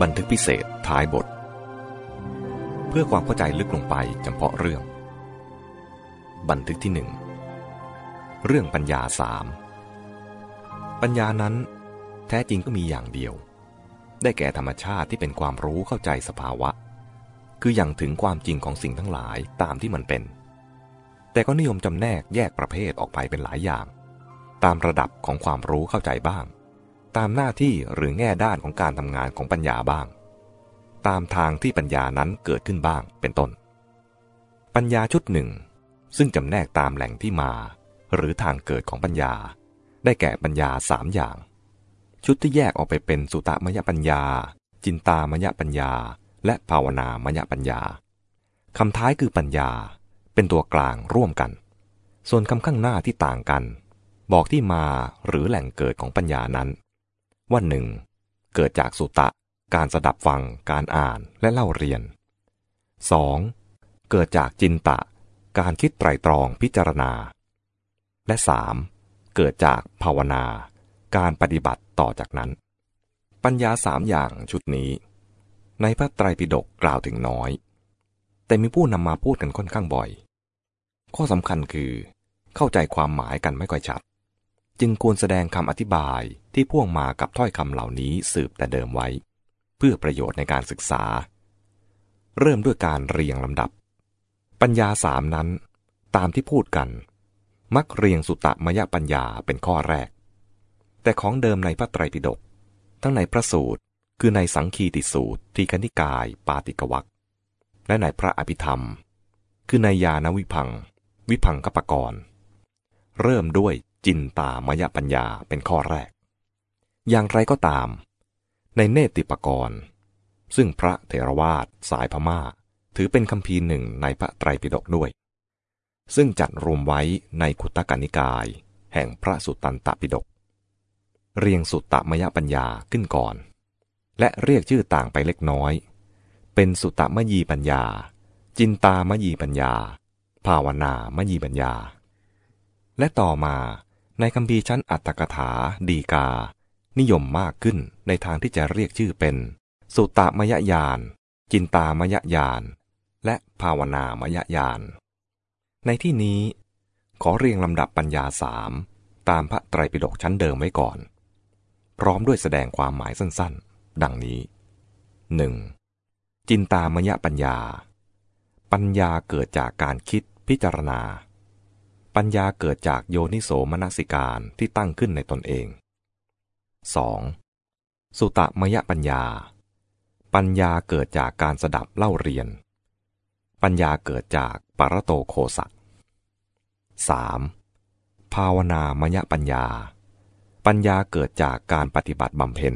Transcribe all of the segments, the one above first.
บันทึกพิเศษท้ายบท เพื่อความเข้าใจลึกลงไปจำเพาะเรื่อง บันทึกที่หนึ่งเรื่องปัญญาสามปัญญานั้น แท้จริงก็มีอย่างเดียว ได้แก่ธรรมชาติที่เป็นความรู้เข้าใจสภาวะ คืออย่างถึงความจริงของสิ่งทั้งหลายตามที่มันเป็น แต่ก็นิยมจำแนกแยกประเภทออกไปเป็นหลายอย่าง ตามระดับของความรู้เข้าใจบ้าง ตามหน้าที่หรือแง่ด้านของการทำงานของปัญญาบ้าง ตามทางที่ปัญญานั้นเกิดขึ้นบ้างเป็นต้น ปัญญาชุดหนึ่ง ซึ่งจำแนกตามแหล่งที่มา หรือทางเกิดของปัญญา ได้แก่ปัญญาสามอย่าง ชุดที่แยกออกไปเป็นสุตมยปัญญา จินตามยปัญญา และภาวนามยปัญญาคำท้ายคือปัญญา เป็นตัวกลางร่วมกัน ส่วนคำข้างหน้าที่ต่างกัน บอกที่มาหรือแหล่งเกิดของปัญญานั้น ว่าหนึ่งเกิดจากสุตะ การสดับฟัง การอ่านและเล่าเรียน 2. เกิดจากจินตะ การคิดไตรตรองพิจารณา และ 3. เกิดจากภาวนา การปฏิบัติต่อจากนั้น ปัญญาสามอย่างชุดนี้ ในพระไตรปิฎกกล่าวถึงน้อย แต่มีผู้นำมาพูดกันค่อนข้างบ่อย ข้อสำคัญคือ เข้าใจความหมายกันไม่ค่อยชัด จึงควรแสดงคำอธิบายที่พ่วงมากับถ้อยคำเหล่านี้สืบแต่เดิมไว้ เพื่อประโยชน์ในการศึกษา เริ่มด้วยการเรียงลำดับ ปัญญาสามนั้น ตามที่พูดกัน มักเรียงสุตตมยปัญญาเป็นข้อแรก แต่ของเดิมในพระไตรปิฎกทั้งในพระสูตร คือในสังคีติสูตรที่คณิกาย ปาติกวักและในพระอภิธรรม คือในยานวิพัง วิพังกปกรณ์เริ่มด้วย จินตามยปัญญาเป็นข้อแรก อย่างไรก็ตาม ในเนติปกรณ์ ซึ่งพระเถรวาทสายพมา่า ถือเป็นคำพีหนึ่งในพระไตรปิฎกด้วย ซึ่งจัดรวมไว้ในขุตกานิกาย แห่งพระสุตตันตปิฎกเรียงสุตตมยปัญญาขึ้นก่อน และเรียกชื่อต่างไปเล็กน้อย เป็นสุตตมยีปัญญา จินตามยีปัญญา ภาวนามยีปัญญา และต่อมา ในคำพีชั้นอัตถกถาดีกา นิยมมากขึ้นในทางที่จะเรียกชื่อเป็น สุตตมยญาณจินตามยญาณและภาวนามยญาณในที่นี้ ขอเรียงลำดับปัญญาสามตามพระไตรปิฎกชั้นเดิมไว้ก่อน พร้อมด้วยแสดงความหมายสั้นๆ ดังนี้ 1. จินตามยปัญญา ปัญญาเกิดจากการคิดพิจารณา ปัญญาเกิดจากโยนิโสมนสิการที่ตั้งขึ้นในตนเอง 2. สุตมยปัญญา ปัญญาเกิดจากการสดับเล่าเรียน ปัญญาเกิดจากปรโตโคสัก 3. ภาวนามยปัญญา ปัญญาเกิดจากการปฏิบัติบำเพ็ญ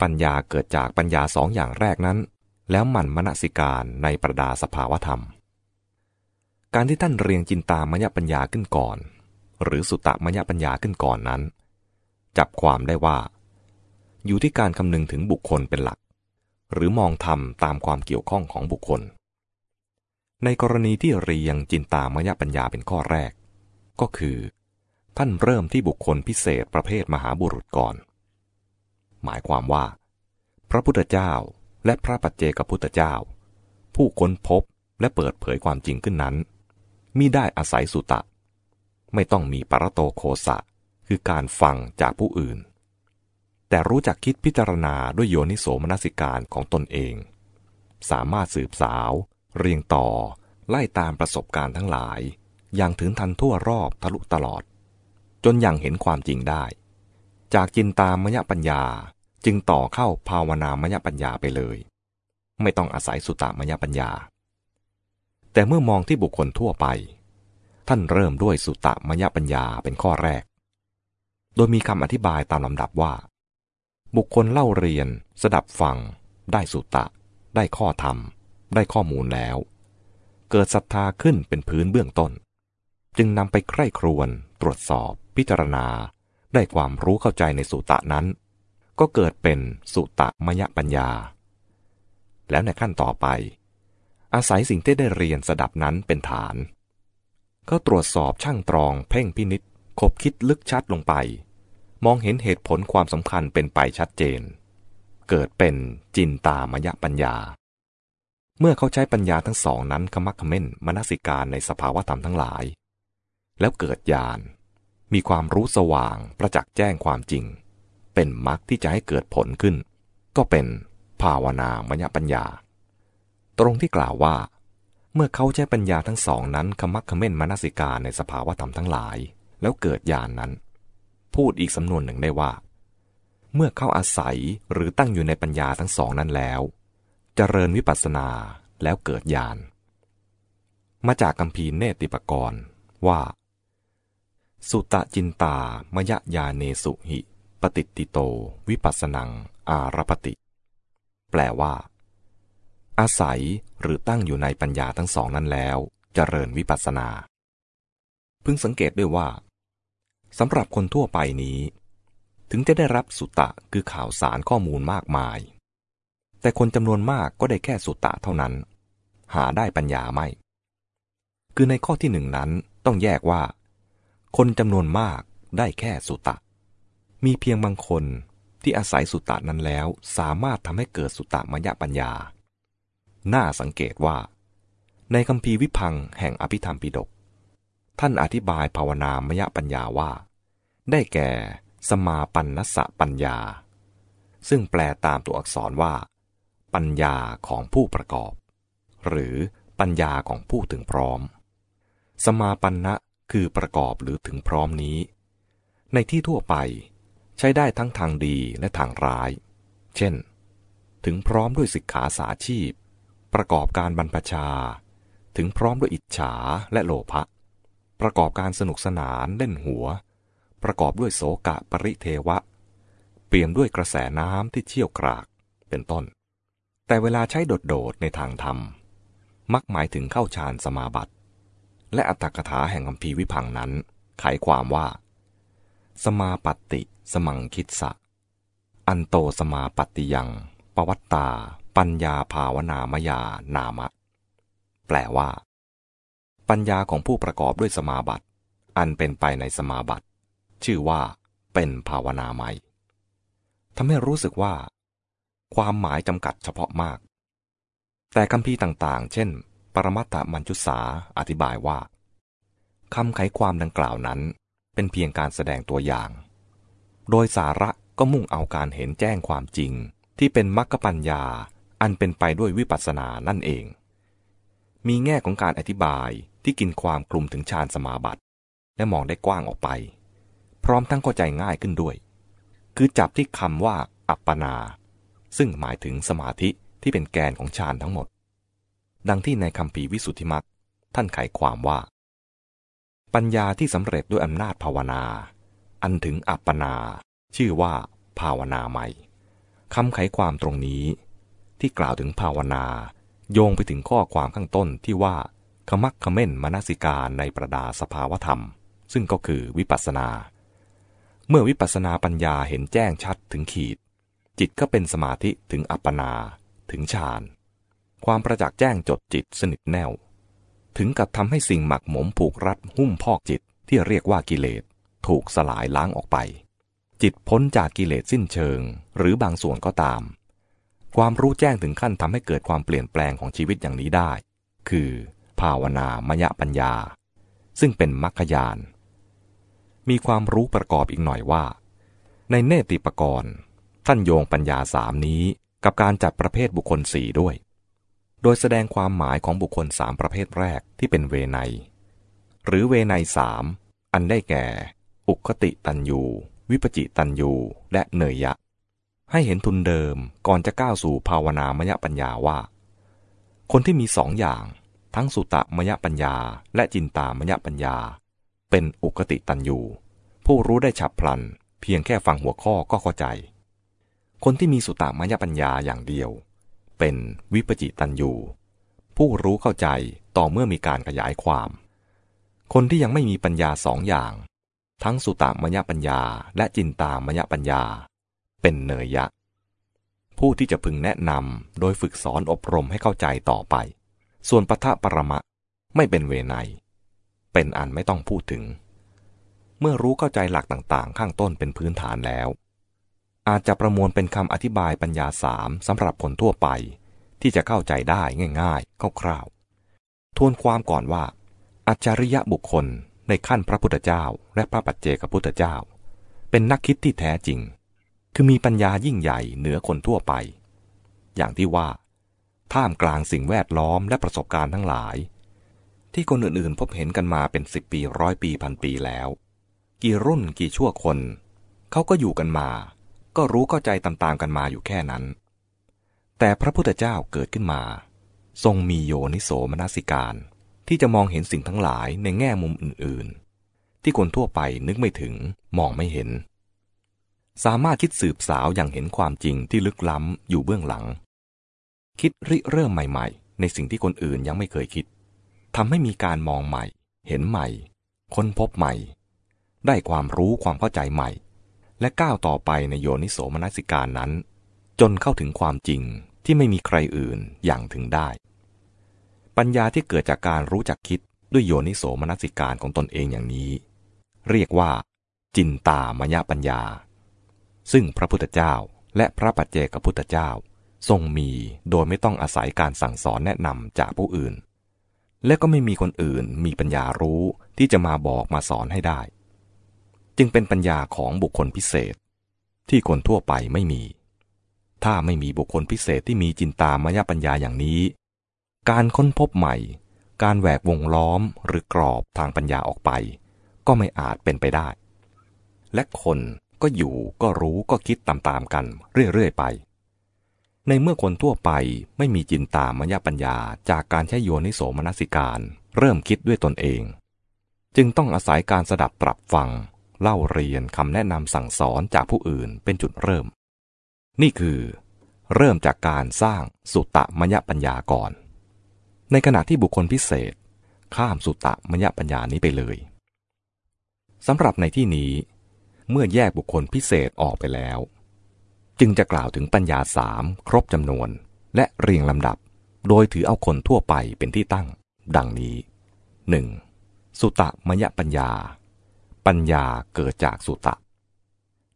ปัญญาเกิดจากปัญญาสองอย่างแรกนั้น แล้วหมั่นมนสิการในประดาสภาวธรรม การที่ท่านเรียงจินตามยปัญญาขึ้นก่อน หรือสุตตมยปัญญาขึ้นก่อนนั้น จับความได้ว่า อยู่ที่การคำนึงถึงบุคคลเป็นหลัก หรือมองธรรมตามความเกี่ยวข้องของบุคคล ในกรณีที่เรียงจินตามยปัญญาเป็นข้อแรก ก็คือ ท่านเริ่มที่บุคคลพิเศษประเภทมหาบุรุษก่อน หมายความว่า พระพุทธเจ้าและพระปัจเจกพุทธเจ้า ผู้ค้นพบและเปิดเผยความจริงขึ้นนั้น มิได้อาศัยสุตะ ไม่ต้องมีปรโตโคสะ คือการฟังจากผู้อื่น แต่รู้จักคิดพิจารณาด้วยโยนิโสมนสิการของตนเอง สามารถสืบสาว เรียงต่อ ไล่ตามประสบการณ์ทั้งหลาย อย่างถึงทันทั่วรอบทะลุตลอด จนอย่างเห็นความจริงได้ จากจินตามยปัญญาจึงต่อเข้าภาวนามยปัญญาไปเลย ไม่ต้องอาศัยสุตามยปัญญา แต่เมื่อมองที่บุคคลทั่วไป ท่านเริ่มด้วยสุตตมยปัญญาเป็นข้อแรก โดยมีคำอธิบายตามลำดับว่า บุคคลเล่าเรียน สดับฟัง ได้สุตตะ ได้ข้อธรรม ได้ข้อมูลแล้ว เกิดศรัทธาขึ้นเป็นพื้นเบื้องต้น จึงนำไปใคร่ครวญตรวจสอบ พิจารณา ได้ความรู้เข้าใจในสุตตะนั้น ก็เกิดเป็นสุตตมยปัญญา แล้วในขั้นต่อไป อาศัยสิ่งที่ได้เรียนสดับนั้นเป็นฐาน ก็ตรวจสอบช่างตรอง เพ่งพินิษคบคิดลึกชัดลงไป มองเห็นเหตุผลความสำคัญเป็นไปชัดเจน เกิดเป็นจินตามยปัญญา เมื่อเขาใช้ปัญญาทั้งสองนั้นขมักขม้นมนสิการในสภาวธรรมทั้งหลาย แล้วเกิดญาณมีความรู้สว่างประจักษ์แจ้งความจริง เป็นมรรคที่จะให้เกิดผลขึ้น ก็เป็นภาวนามยปัญญา ตรงที่กล่าวว่า เมื่อเขาใช้ปัญญาทั้งสองนั้นขมักขม้นมนสิกาในสภาวะธรรมทั้งหลาย แล้วเกิดญาณนนั้น พูดอีกสำนวนหนึ่งได้ว่า เมื่อเข้าอาศัยหรือตั้งอยู่ในปัญญาทั้งสองนั้นแล้วเจริญวิปัสสนาแล้วเกิดญาณมาจากคำพีเนติปกรณ์ว่า สุตจินตามยญาเนสุหิ ปฏิติโต วิปัสนัง อารปติ แปลว่า อาศัยหรือตั้งอยู่ในปัญญาทั้งสองนั้นแล้วเจริญวิปัสสนา พึงสังเกตด้วยว่าสำหรับคนทั่วไปนี้ ถึงจะได้รับสุตตะคือข่าวสารข้อมูลมากมาย แต่คนจำนวนมากก็ได้แค่สุตตะเท่านั้น หาได้ปัญญาไม่ คือในข้อที่หนึ่งนั้นต้องแยกว่า คนจำนวนมากได้แค่สุตตะมีเพียงบางคนที่อาศัยสุตตะนั้นแล้วสามารถทำให้เกิดสุตตะมยปัญญา น่าสังเกตว่า ในคำพีวิพังแห่งอภิธรรมปิฎกท่านอธิบายภาวนามยปัญญาว่า ได้แก่สมาปันนสะปัญญา ซึ่งแปลตามตัวอักษรว่า ปัญญาของผู้ประกอบ หรือปัญญาของผู้ถึงพร้อม สมาปันนะคือประกอบหรือถึงพร้อมนี้ ในที่ทั่วไปใช้ได้ทั้งทางดีและทางร้าย เช่น ถึงพร้อมด้วยสิกขาสาชีพ ประกอบการบรรพชา ถึงพร้อมด้วยอิจฉาและโลภะ ประกอบการสนุกสนานเล่นหัว ประกอบด้วยโสกะปริเทวะ เปี่ยมด้วยกระแสน้ำที่เชี่ยวกราก เป็นต้น แต่เวลาใช้โดดๆในทางธรรม มักหมายถึงเข้าฌานสมาบัติ และอัตถกถาแห่งคำพีวิพังนั้น ไขความว่า สมาปติสมังคิดสะ อันโตสมาปติยัง ปวัตตา ปัญญาภาวนามยานามะ แปลว่า ปัญญาของผู้ประกอบด้วยสมาบัติ อันเป็นไปในสมาบัติ ชื่อว่า เป็นภาวนาใหม่ทำให้รู้สึกว่า ความหมายจำกัดเฉพาะมาก แต่คำพีต่างๆ เช่น ปรมัตถมัญจุสาอธิบายว่าคำไขความดังกล่าวนั้น เป็นเพียงการแสดงตัวอย่าง โดยสาระก็มุ่งเอาการเห็นแจ้งความจริงที่เป็นมรรคปัญญา อันเป็นไปด้วยวิปัสสนานั่นเอง มีแง่ของการอธิบายที่กินความกลุ่มถึงฌานสมาบัติ และมองได้กว้างออกไป พร้อมทั้งเข้าใจง่ายขึ้นด้วย คือจับที่คำว่า อัปปนา ซึ่งหมายถึงสมาธิที่เป็นแกนของฌานทั้งหมด ดังที่ในคำปีวิสุทธิมัตท่านไขความว่า ปัญญาที่สำเร็จด้วยอำนาจภาวนา อันถึงอัปปนา ชื่อว่า ภาวนาใหม่คำไขความตรงนี้ ที่กล่าวถึงภาวนา โยงไปถึงข้อความข้างต้นที่ว่าขมักขม้นมนสิการในประดาสภาวธรรม ซึ่งก็คือวิปัสสนา เมื่อวิปัสสนาปัญญาเห็นแจ้งชัดถึงขีด จิตก็เป็นสมาธิถึงอัปปนาถึงฌานความประจักษ์แจ้งจดจิตสนิทแน่ว ถึงกับทำให้สิ่งหมักหมมผูกรัดหุ้มพอกจิตที่เรียกว่ากิเลส ถูกสลายล้างออกไป จิตพ้นจากกิเลสสิ้นเชิง หรือบางส่วนก็ตาม ความรู้แจ้งถึงขั้นทำให้เกิดความเปลี่ยนแปลงของชีวิตอย่างนี้ได้ คือ ภาวนามยปัญญา ซึ่งเป็นมรรคยานมีความรู้ประกอบอีกหน่อยว่า ในเนติปกรณ์ท่านโยงปัญญาสามนี้กับการจัดประเภทบุคคลสี่ด้วย โดยแสดงความหมายของบุคคลสามประเภทแรกที่เป็นเวไนหรือเวไนสามอันได้แก่ อุคติตันยู วิปจิตันยู และเนยยะ ให้เห็นทุนเดิมก่อนจะก้าวสู่ภาวนามยปัญญาว่า คนที่มีสองอย่าง ทั้งสุตะมยปัญญาและจินตามยปัญญา เป็นอุกติตันยูผู้รู้ได้ฉับพลัน เพียงแค่ฟังหัวข้อก็เข้าใจ คนที่มีสุตตมยปัญญาอย่างเดียว เป็นวิปจิตันยูผู้รู้เข้าใจต่อเมื่อมีการขยายความ คนที่ยังไม่มีปัญญาสองอย่าง ทั้งสุตตมยปัญญาและจินตามยปัญญา เป็นเนยยะ ผู้ที่จะพึงแนะนำโดยฝึกสอนอบรมให้เข้าใจต่อไป ส่วนปทะปรมะไม่เป็นเวไนเป็นอันไม่ต้องพูดถึง เมื่อรู้เข้าใจหลักต่างๆ ข้างต้นเป็นพื้นฐานแล้วออาจจะประมวลเป็นคำอธิบายปัญญาสามสำหรับคนทั่วไป ที่จะเข้าใจได้ง่ายๆคร่าวๆทวนความก่อนว่า อัจฉริยะบุคคลในขั้นพระพุทธเจ้าและพระปัจเจกพุทธเจ้า เป็นนักคิดที่แท้จริง คือมีปัญญายิ่งใหญ่เหนือคนทั่วไป อย่างที่ว่า ท่ามกลางสิ่งแวดล้อมและประสบการณ์ทั้งหลาย ที่คนอื่นๆ พบเห็นกันมาเป็นสิบปีร้อยปีพันปีแล้ว กี่รุ่นกี่ชั่วคน เขาก็อยู่กันมา ก็รู้เข้าใจตามๆกันมาอยู่แค่นั้น แต่พระพุทธเจ้าเกิดขึ้นมา ทรงมีโยนิโสมนสิการที่จะมองเห็นสิ่งทั้งหลายในแง่มุมอื่นๆ ที่คนทั่วไปนึกไม่ถึงมองไม่เห็น สามารถคิดสืบสาวอย่างเห็นความจริงที่ลึกล้ำอยู่เบื้องหลัง คิดริเริ่มใหม่ๆ ในสิ่งที่คนอื่นยังไม่เคยคิดทำให้มีการมองใหม่ เห็นใหม่ ค้นพบใหม่ ได้ความรู้ความเข้าใจใหม่ และก้าวต่อไปในโยนิโสมนสิการนั้น จนเข้าถึงความจริงที่ไม่มีใครอื่นอย่างถึงได้ ปัญญาที่เกิดจากการรู้จักคิดด้วยโยนิโสมนสิการของตนเองอย่างนี้ เรียกว่า จินตามยปัญญา ซึ่งพระพุทธเจ้าและพระปัจเจกพุทธเจ้า ทรงมีโดยไม่ต้องอาศัยการสั่งสอนแนะนำจากผู้อื่น และก็ไม่มีคนอื่นมีปัญญารู้ที่จะมาบอกมาสอนให้ได้ จึงเป็นปัญญาของบุคคลพิเศษ ที่คนทั่วไปไม่มี ถ้าไม่มีบุคคลพิเศษที่มีจินตามายปัญญาอย่างนี้ การค้นพบใหม่ การแหวกวงล้อมหรือกรอบทางปัญญาออกไป ก็ไม่อาจเป็นไปได้ และคน ก็อยู่ก็รู้ก็คิดตามๆกันเรื่อยๆไป ในเมื่อคนทั่วไปไม่มีจินตามยปัญญาจากการใช้โยนิโสมนสิการ เริ่มคิดด้วยตนเอง จึงต้องอาศัยการสดับปรับฟัง เล่าเรียนคำแนะนำสั่งสอนจากผู้อื่นเป็นจุดเริ่ม นี่คือ เริ่มจากการสร้างสุตตมยปัญญาก่อน ในขณะที่บุคคลพิเศษ ข้ามสุตตะมยปัญญานี้ไปเลยสำหรับในที่นี้ เมื่อแยกบุคคลพิเศษออกไปแล้ว จึงจะกล่าวถึงปัญญาสามครบจำนวน และเรียงลำดับ โดยถือเอาคนทั่วไปเป็นที่ตั้ง ดังนี้ 1. สุตะมยปัญญา ปัญญาเกิดจากสุตะ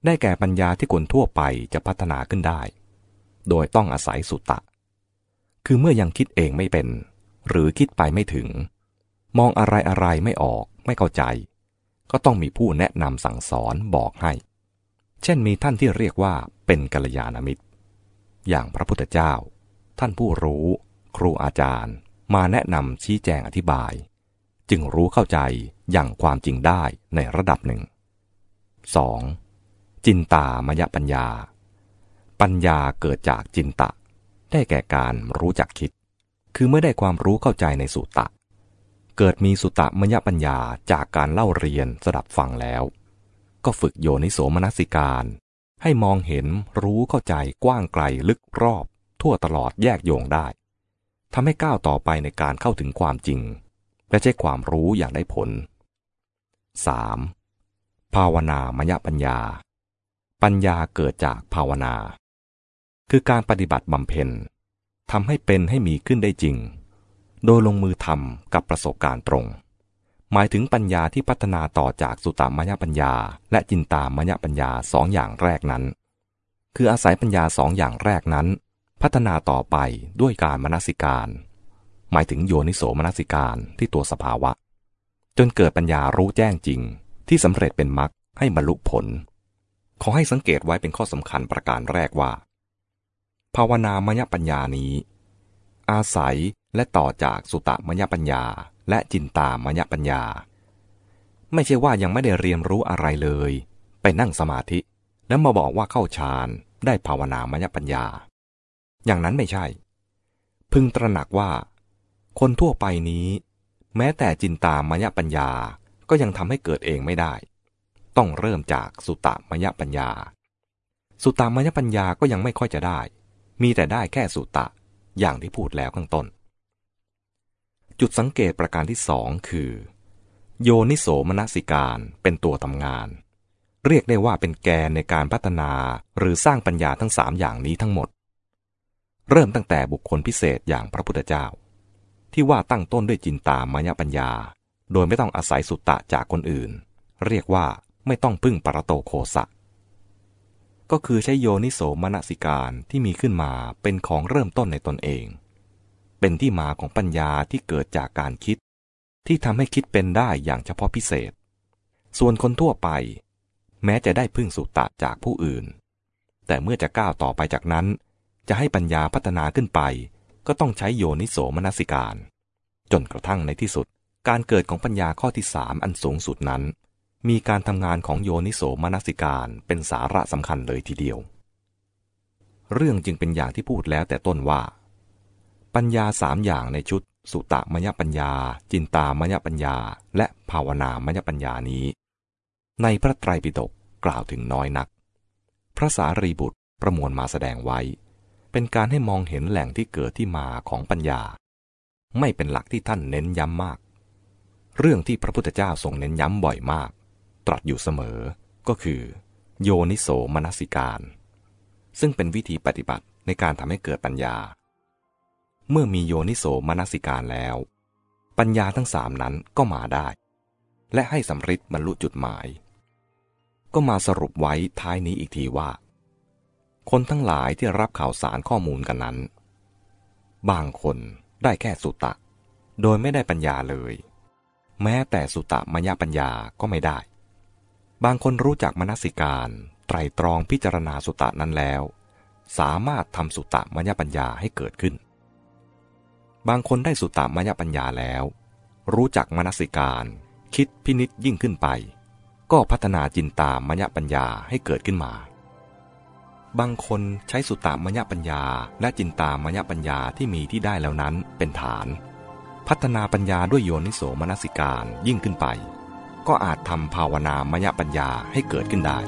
ได้แก่ปัญญาที่คนทั่วไปจะพัฒนาขึ้นได้ โดยต้องอาศัยสุตะ คือเมื่อยังคิดเองไม่เป็น หรือคิดไปไม่ถึง มองอะไรอะไรไม่ออกไม่เข้าใจ ก็ต้องมีผู้แนะนำสั่งสอนบอกให้ เช่นมีท่านที่เรียกว่าเป็นกัลยาณมิตร อย่างพระพุทธเจ้า ท่านผู้รู้ ครูอาจารย์ มาแนะนำชี้แจงอธิบาย จึงรู้เข้าใจอย่างความจริงได้ในระดับหนึ่ง 2. จินตามยปัญญา ปัญญาเกิดจากจินตะ ได้แก่การรู้จักคิด คือเมื่อได้ความรู้เข้าใจในสุตตะ เกิดมีสุตตะมยปัญญาจากการเล่าเรียนสดับฟังแล้ว ก็ฝึกโยนิโสมนสิการ ให้มองเห็นรู้เข้าใจกว้างไกลลึกรอบ ทั่วตลอดแยกโยงได้ทำให้ก้าวต่อไปในการเข้าถึงความจริง และใช้ความรู้อย่างได้ผล 3. ภาวนามยปัญญา ปัญญาเกิดจากภาวนา คือการปฏิบัติบำเพ็ญทำให้เป็นให้มีขึ้นได้จริง โดยลงมือทำกับประสบการณ์ตรง หมายถึงปัญญาที่พัฒนาต่อจากสุตตามยปัญญา และจินตามยปัญญาสองอย่างแรกนั้น คืออาศัยปัญญาสองอย่างแรกนั้น พัฒนาต่อไปด้วยการมนสิการ หมายถึงโยนิโสมนสิการที่ตัวสภาวะ จนเกิดปัญญารู้แจ้งจริง ที่สำเร็จเป็นมรรคให้บรรลุผล ขอให้สังเกตไว้เป็นข้อสำคัญประการแรกว่า ภาวนามยปัญญานี้ อาศัย และต่อจากสุตมยปัญญา และจินตามยปัญญา ไม่ใช่ว่ายังไม่ได้เรียนรู้อะไรเลย ไปนั่งสมาธิ แล้วมาบอกว่าเข้าฌานได้ภาวนามยปัญญา อย่างนั้นไม่ใช่ พึงตระหนักว่า คนทั่วไปนี้ แม้แต่จินตามยปัญญาก็ยังทำให้เกิดเองไม่ได้ ต้องเริ่มจากสุตมยปัญญา สุตามยปัญญาก็ยังไม่ค่อยจะได้ มีแต่ได้แค่สุตะ อย่างที่พูดแล้วข้างต้น จุดสังเกตประการที่สองคือ โยนิโสมนสิการเป็นตัวทำงาน เรียกได้ว่าเป็นแกนในการพัฒนาหรือสร้างปัญญาทั้งสามอย่างนี้ทั้งหมด เริ่มตั้งแต่บุคคลพิเศษอย่างพระพุทธเจ้า ที่ว่าตั้งต้นด้วยจินตามายปัญญา โดยไม่ต้องอาศัยสุตตะจากคนอื่น เรียกว่าไม่ต้องพึ่งปรโตโคสะก็คือใช้โยนิโสมนสิการที่มีขึ้นมาเป็นของเริ่มต้นในตนเอง เป็นที่มาของปัญญาที่เกิดจากการคิด ที่ทำให้คิดเป็นได้อย่างเฉพาะพิเศษ ส่วนคนทั่วไป แม้จะได้พึ่งสุตตะจากผู้อื่น แต่เมื่อจะก้าวต่อไปจากนั้น จะให้ปัญญาพัฒนาขึ้นไป ก็ต้องใช้โยนิโสมนสิการ จนกระทั่งในที่สุด การเกิดของปัญญาข้อที่สามอันสูงสุดนั้น มีการทำงานของโยนิโสมนสิการเป็นสาระสำคัญเลยทีเดียว เรื่องจึงเป็นอย่างที่พูดแล้วแต่ต้นว่า ปัญญาสามอย่างในชุด สุตตมยปัญญา จินตามยปัญญา และภาวนามยปัญญานี้ ในพระไตรปิฎกกล่าวถึงน้อยนัก พระสารีบุตรประมวลมาแสดงไว้ เป็นการให้มองเห็นแหล่งที่เกิดที่มาของปัญญา ไม่เป็นหลักที่ท่านเน้นย้ำมาก เรื่องที่พระพุทธเจ้าทรงเน้นย้ำบ่อยมาก ตรัสอยู่เสมอก็คือ โยนิโสมนสิการ ซึ่งเป็นวิธีปฏิบัติในการทำให้เกิดปัญญา เมื่อมีโยนิโสมนสิการแล้ว ปัญญาทั้งสามนั้นก็มาได้ และให้สำริดบรรลุจุดหมาย ก็มาสรุปไว้ท้ายนี้อีกทีว่า คนทั้งหลายที่รับข่าวสารข้อมูลกันนั้น บางคนได้แค่สุตะ โดยไม่ได้ปัญญาเลย แม้แต่สุตะมยปัญญาก็ไม่ได้ บางคนรู้จักมนสิการ ไตรตรองพิจารณาสุตะนั้นแล้ว สามารถทำสุตะมยปัญญาให้เกิดขึ้น บางคนได้สุตะมยปัญญาแล้ว รู้จักมนสิการ คิดพินิษยิ่งขึ้นไป ก็พัฒนาจินตามยปัญญาให้เกิดขึ้นมา บางคนใช้สุตตมยปัญญาและจินตามยปัญญาที่มีที่ได้แล้วนั้นเป็นฐาน พัฒนาปัญญาด้วยโยนิโสมนสิการยิ่งขึ้นไป ก็อาจทำภาวนามยปัญญาให้เกิดขึ้นได้